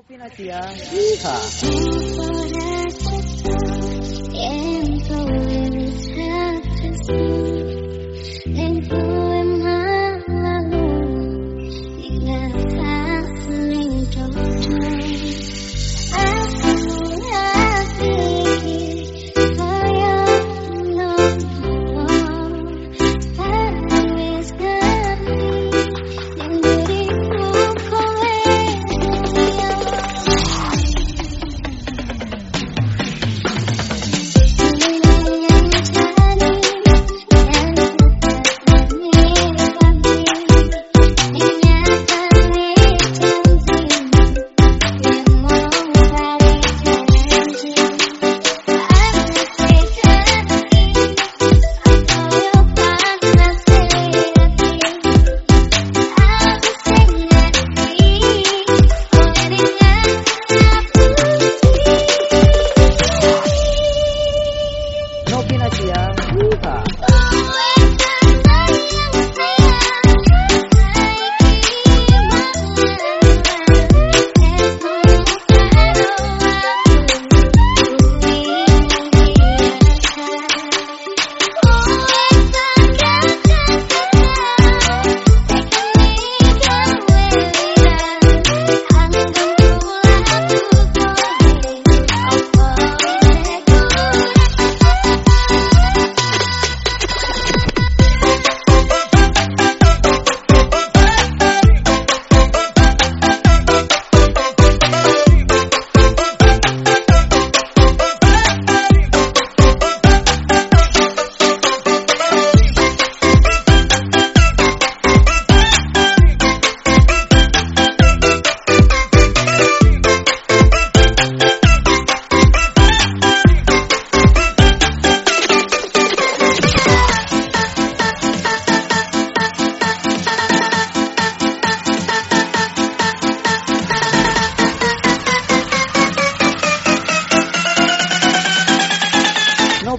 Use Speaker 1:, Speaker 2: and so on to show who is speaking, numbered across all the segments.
Speaker 1: Novinasia,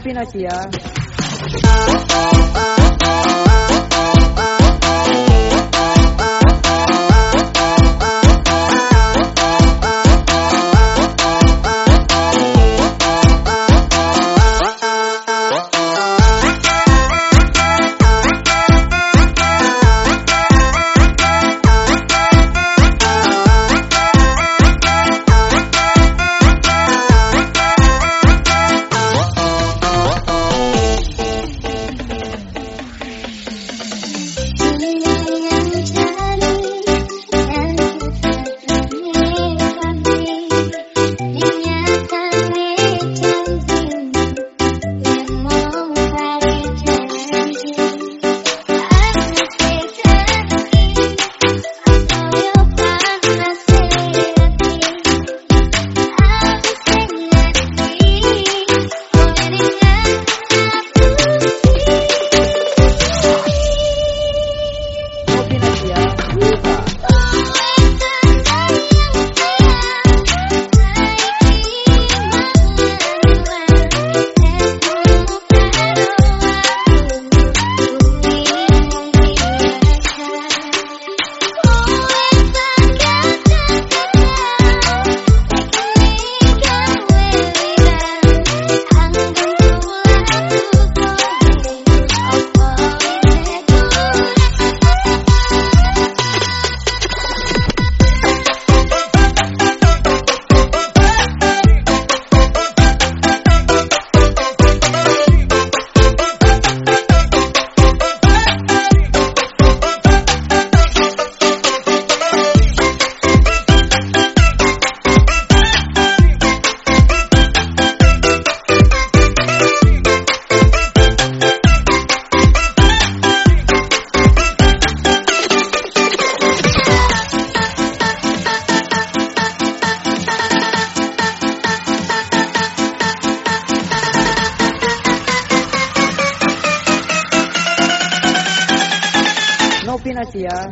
Speaker 1: Novinasia, Novinasia, peanuts, yeah.